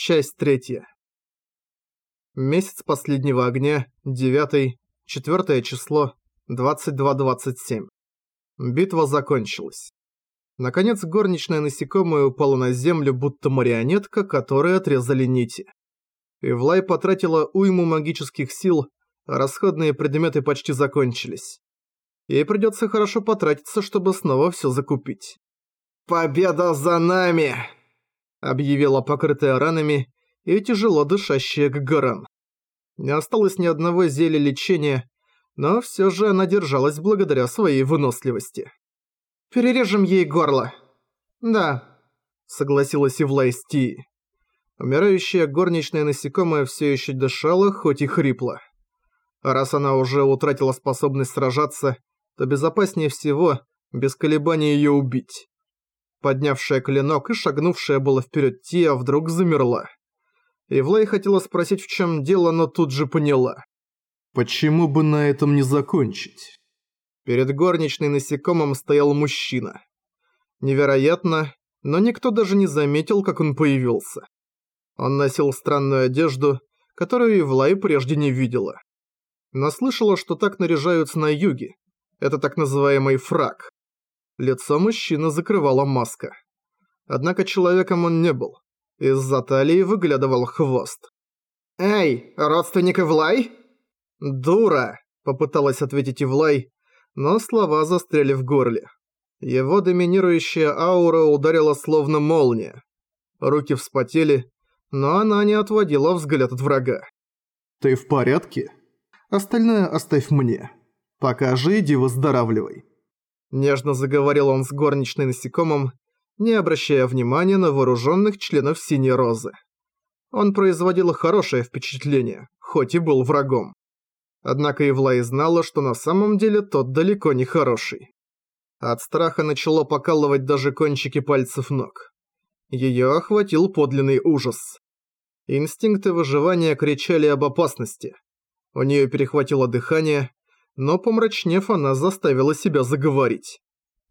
Часть третья. Месяц последнего огня, 9 четвертое число, 22.27. Битва закончилась. Наконец горничная насекомая упала на землю, будто марионетка, которой отрезали нити. Ивлай потратила уйму магических сил, расходные предметы почти закончились. Ей придется хорошо потратиться, чтобы снова все закупить. «Победа за нами!» Объявила покрытая ранами и тяжело дышащая Гагаран. Не осталось ни одного зелья лечения, но все же она держалась благодаря своей выносливости. «Перережем ей горло». «Да», — согласилась Ивлай Сти. Умирающая горничная насекомая все еще дышала, хоть и хрипла. А раз она уже утратила способность сражаться, то безопаснее всего без колебаний ее убить. Поднявшая клинок и шагнувшая было вперед Тия вдруг замерла. Ивлей хотела спросить, в чем дело, но тут же поняла. Почему бы на этом не закончить? Перед горничной насекомым стоял мужчина. Невероятно, но никто даже не заметил, как он появился. Он носил странную одежду, которую Ивлай прежде не видела. Но слышала, что так наряжаются на юге. Это так называемый фраг. Лицо мужчины закрывала маска. Однако человеком он не был. Из-за талии выглядывал хвост. «Эй, родственник Ивлай?» «Дура!» – попыталась ответить Ивлай, но слова застряли в горле. Его доминирующая аура ударила словно молния. Руки вспотели, но она не отводила взгляд от врага. «Ты в порядке? Остальное оставь мне. Пока же иди выздоравливай». Нежно заговорил он с горничной насекомым, не обращая внимания на вооруженных членов Синей Розы. Он производил хорошее впечатление, хоть и был врагом. Однако Ивлай знала, что на самом деле тот далеко не хороший. От страха начало покалывать даже кончики пальцев ног. Её охватил подлинный ужас. Инстинкты выживания кричали об опасности. У неё перехватило дыхание, но помрачнев она заставила себя заговорить.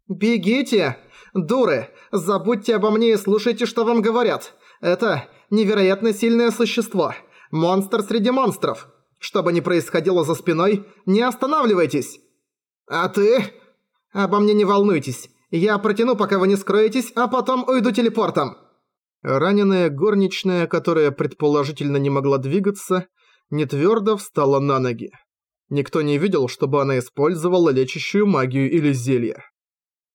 «Бегите! Дуры! Забудьте обо мне и слушайте, что вам говорят! Это невероятно сильное существо! Монстр среди монстров! Что бы ни происходило за спиной, не останавливайтесь!» «А ты?» «Обо мне не волнуйтесь. Я протяну, пока вы не скроетесь, а потом уйду телепортом». Раненая горничная, которая предположительно не могла двигаться, не твердо встала на ноги. Никто не видел, чтобы она использовала лечащую магию или зелье.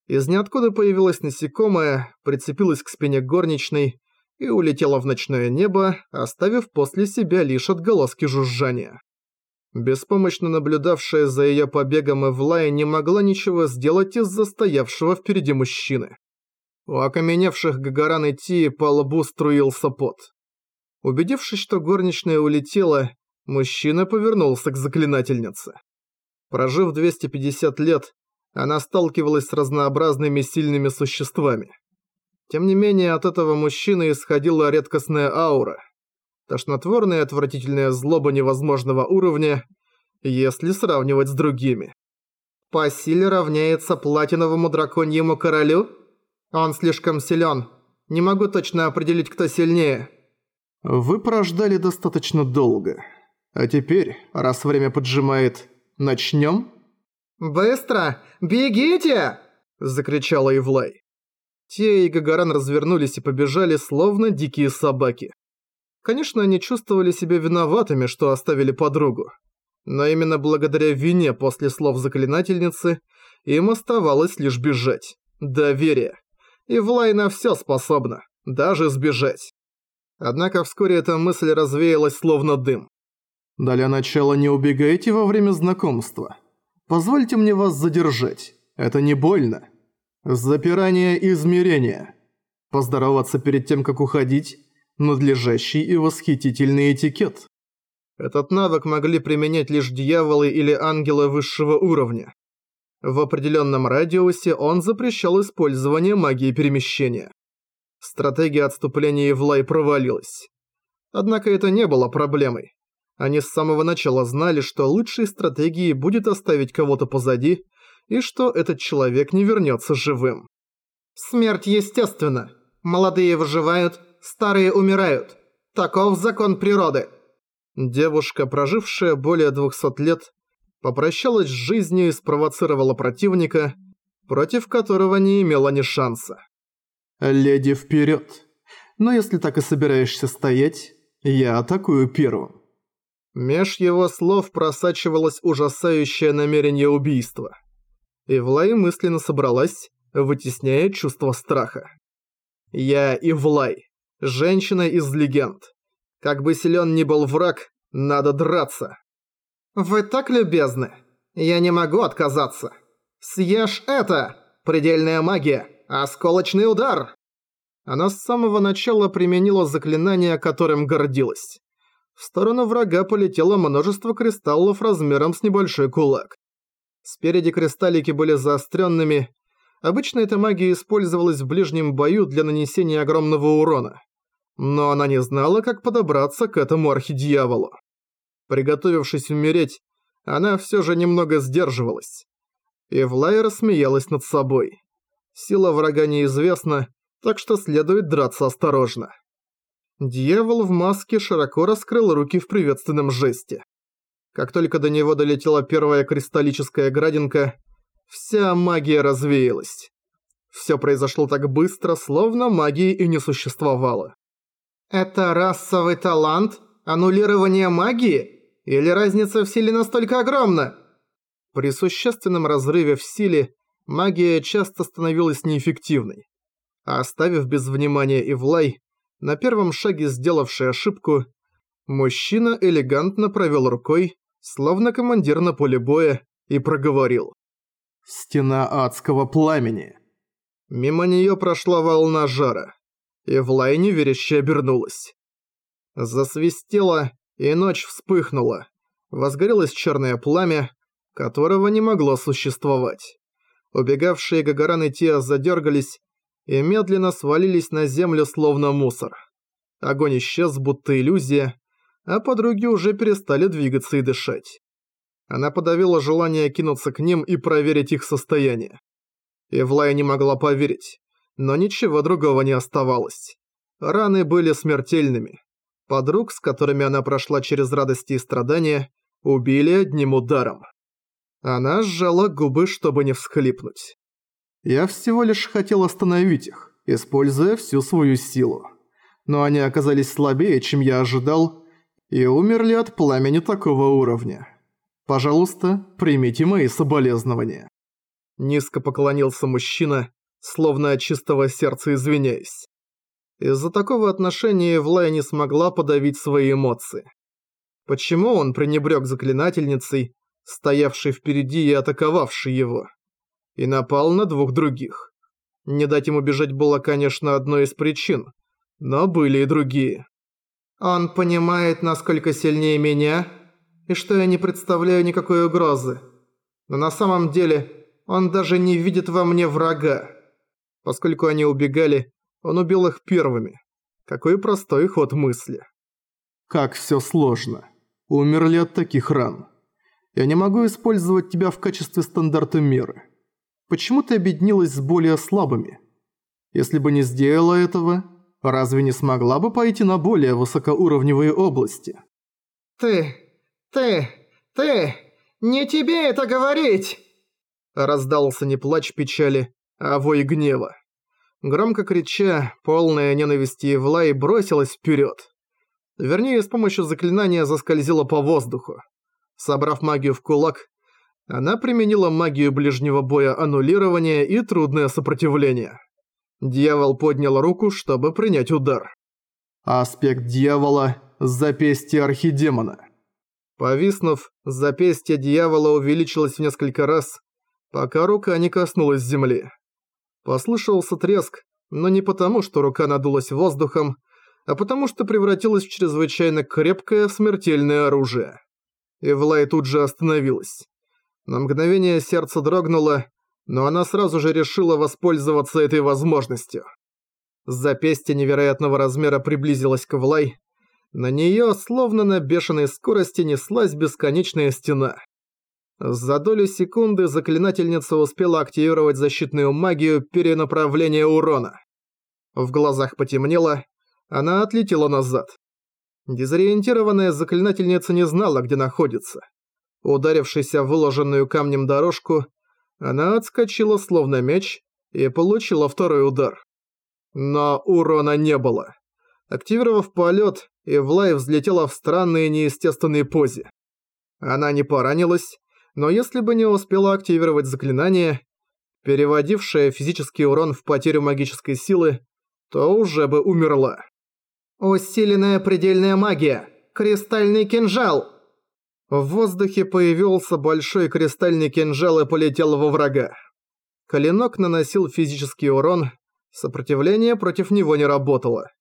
Из ниоткуда появилась насекомое, прицепилась к спине горничной и улетела в ночное небо, оставив после себя лишь отголоски жужжания. Беспомощно наблюдавшая за ее побегом Эвлай не могла ничего сделать из-за стоявшего впереди мужчины. У окаменевших Гагаран и Ти по лбу струился пот. Убедившись, что горничная улетела, Мужчина повернулся к заклинательнице. Прожив 250 лет, она сталкивалась с разнообразными сильными существами. Тем не менее, от этого мужчины исходила редкостная аура. Тошнотворная отвратительная злоба невозможного уровня, если сравнивать с другими. По силе равняется платиновому драконьему королю? Он слишком силен. Не могу точно определить, кто сильнее. Вы прождали достаточно долго. А теперь, раз время поджимает, начнем? «Быстро! Бегите!» – закричала Ивлай. Те и Гагаран развернулись и побежали, словно дикие собаки. Конечно, они чувствовали себя виноватыми, что оставили подругу. Но именно благодаря вине после слов заклинательницы им оставалось лишь бежать. Доверие. Ивлай на всё способна, даже сбежать. Однако вскоре эта мысль развеялась словно дым. Для начала не убегайте во время знакомства. Позвольте мне вас задержать. Это не больно. Запирание измерения. Поздороваться перед тем, как уходить – надлежащий и восхитительный этикет. Этот навык могли применять лишь дьяволы или ангелы высшего уровня. В определенном радиусе он запрещал использование магии перемещения. Стратегия отступления в Лай провалилась. Однако это не было проблемой. Они с самого начала знали, что лучшей стратегией будет оставить кого-то позади, и что этот человек не вернется живым. Смерть естественна. Молодые выживают, старые умирают. Таков закон природы. Девушка, прожившая более 200 лет, попрощалась с жизнью и спровоцировала противника, против которого не имела ни шанса. «Леди, вперед! Но если так и собираешься стоять, я атакую первым». Меж его слов просачивалось ужасающее намерение убийства. Ивлай мысленно собралась, вытесняя чувство страха. «Я Ивлай, женщина из легенд. Как бы силен ни был враг, надо драться». «Вы так любезны. Я не могу отказаться. Съешь это! Предельная магия! Осколочный удар!» Она с самого начала применила заклинание, которым гордилась. В сторону врага полетело множество кристаллов размером с небольшой кулак. Спереди кристаллики были заостренными. Обычно эта магия использовалась в ближнем бою для нанесения огромного урона. Но она не знала, как подобраться к этому архидьяволу. Приготовившись умереть, она все же немного сдерживалась. Ивлай рассмеялась над собой. Сила врага неизвестна, так что следует драться осторожно. Дьявол в маске широко раскрыл руки в приветственном жесте. Как только до него долетела первая кристаллическая градинка, вся магия развеялась. Все произошло так быстро, словно магии и не существовало. «Это расовый талант? Аннулирование магии? Или разница в силе настолько огромна?» При существенном разрыве в силе магия часто становилась неэффективной. А оставив без внимания Ивлай, на первом шаге сделавший ошибку, мужчина элегантно провел рукой, словно командир на поле боя, и проговорил. «Стена адского пламени». Мимо нее прошла волна жара, и Влай неверяще обернулась. Засвистело, и ночь вспыхнула. Возгорелось черное пламя, которого не могло существовать. Убегавшие Гагаран и Тиа задергались, и медленно свалились на землю словно мусор. Огонь исчез, будто иллюзия, а подруги уже перестали двигаться и дышать. Она подавила желание кинуться к ним и проверить их состояние. Ивлая не могла поверить, но ничего другого не оставалось. Раны были смертельными. Подруг, с которыми она прошла через радости и страдания, убили одним ударом. Она сжала губы, чтобы не всхлипнуть. Я всего лишь хотел остановить их, используя всю свою силу. Но они оказались слабее, чем я ожидал, и умерли от пламени такого уровня. Пожалуйста, примите мои соболезнования. Низко поклонился мужчина, словно от чистого сердца извиняясь. Из-за такого отношения Влая не смогла подавить свои эмоции. Почему он пренебрег заклинательницей, стоявшей впереди и атаковавшей его? И напал на двух других. Не дать ему бежать было, конечно, одной из причин, но были и другие. «Он понимает, насколько сильнее меня, и что я не представляю никакой угрозы. Но на самом деле он даже не видит во мне врага. Поскольку они убегали, он убил их первыми. Какой простой ход мысли. Как все сложно. Умерли от таких ран. Я не могу использовать тебя в качестве стандарта меры почему ты объединилась с более слабыми? Если бы не сделала этого, разве не смогла бы пойти на более высокоуровневые области? «Ты... ты... ты... не тебе это говорить!» Раздался не плач печали, а вой гнева. Громко крича, полная ненависти Евлай бросилась вперед. Вернее, с помощью заклинания заскользила по воздуху. Собрав магию в кулак, она применила магию ближнего боя аннулирования и трудное сопротивление. Дьявол поднял руку, чтобы принять удар. Аспект дьявола – запястье архидемона. Повиснув, запястье дьявола увеличилось в несколько раз, пока рука не коснулась земли. Послышался треск, но не потому, что рука надулась воздухом, а потому что превратилась в чрезвычайно крепкое смертельное оружие. Эвлай тут же остановилась. На мгновение сердце дрогнуло, но она сразу же решила воспользоваться этой возможностью. Запястье невероятного размера приблизилось к Влай. На неё, словно на бешеной скорости, неслась бесконечная стена. За долю секунды заклинательница успела активировать защитную магию перенаправления урона. В глазах потемнело, она отлетела назад. Дезориентированная заклинательница не знала, где находится. Ударившись о выложенную камнем дорожку, она отскочила словно меч и получила второй удар. Но урона не было. Активировав полет, Эвлай взлетела в странные неестественные позе. Она не поранилась, но если бы не успела активировать заклинание, переводившее физический урон в потерю магической силы, то уже бы умерла. «Усиленная предельная магия! Кристальный кинжал!» В воздухе появился большой кристальный кинжал и полетел во врага. Клинок наносил физический урон, сопротивление против него не работало.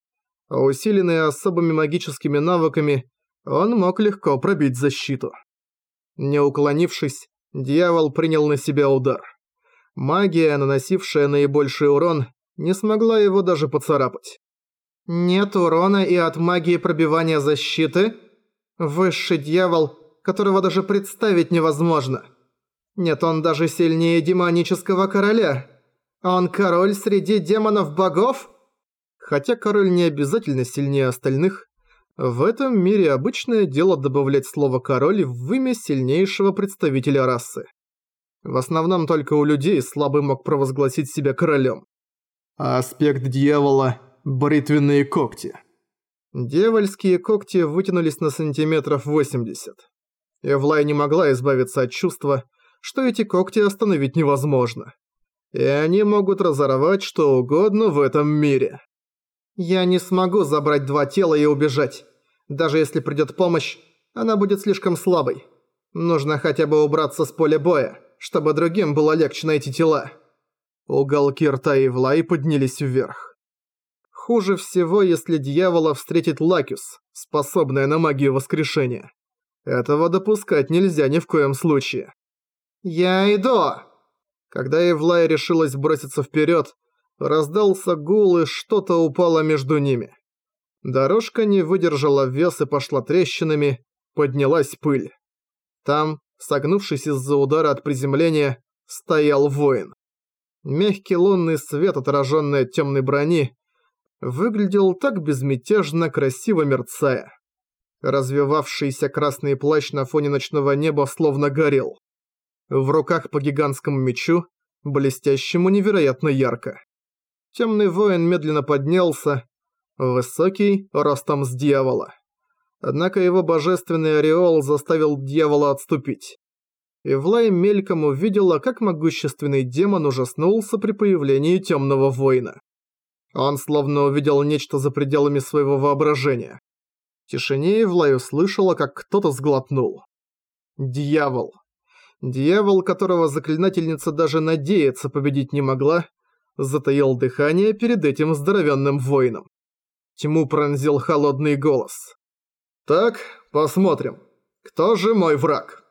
А усиленный особыми магическими навыками, он мог легко пробить защиту. Не уклонившись, дьявол принял на себя удар. Магия, наносившая наибольший урон, не смогла его даже поцарапать. «Нет урона и от магии пробивания защиты? Высший дьявол, которого даже представить невозможно. Нет, он даже сильнее демонического короля. Он король среди демонов-богов?» Хотя король не обязательно сильнее остальных, в этом мире обычное дело добавлять слово «король» в имя сильнейшего представителя расы. В основном только у людей слабый мог провозгласить себя королем. Аспект дьявола – бритвенные когти. Дьявольские когти вытянулись на сантиметров 80. Эвлай не могла избавиться от чувства, что эти когти остановить невозможно. И они могут разорвать что угодно в этом мире. Я не смогу забрать два тела и убежать. Даже если придёт помощь, она будет слишком слабой. Нужно хотя бы убраться с поля боя, чтобы другим было легче найти тела. Уголки рта и Влай поднялись вверх. Хуже всего, если дьявола встретит Лакюс, способная на магию воскрешения. Этого допускать нельзя ни в коем случае. «Я иду!» Когда Эвлай решилась броситься вперед, Раздался гул и что-то упало между ними. Дорожка не выдержала вес и пошла трещинами, поднялась пыль. Там, согнувшись из-за удара от приземления, стоял воин. Мягкий лунный свет, отраженный от темной брони, выглядел так безмятежно, красиво мерцая. Развивавшийся красный плащ на фоне ночного неба словно горел. В руках по гигантскому мечу, блестящему невероятно ярко. Темный воин медленно поднялся, высокий, ростом с дьявола. Однако его божественный ореол заставил дьявола отступить. Ивлай мельком увидела, как могущественный демон ужаснулся при появлении темного воина. Он словно увидел нечто за пределами своего воображения. Тишине Ивлай услышала, как кто-то сглотнул. Дьявол. Дьявол, которого заклинательница даже надеяться победить не могла, затаил дыхание перед этим здоровенным воином. Тьму пронзил холодный голос. «Так, посмотрим, кто же мой враг?»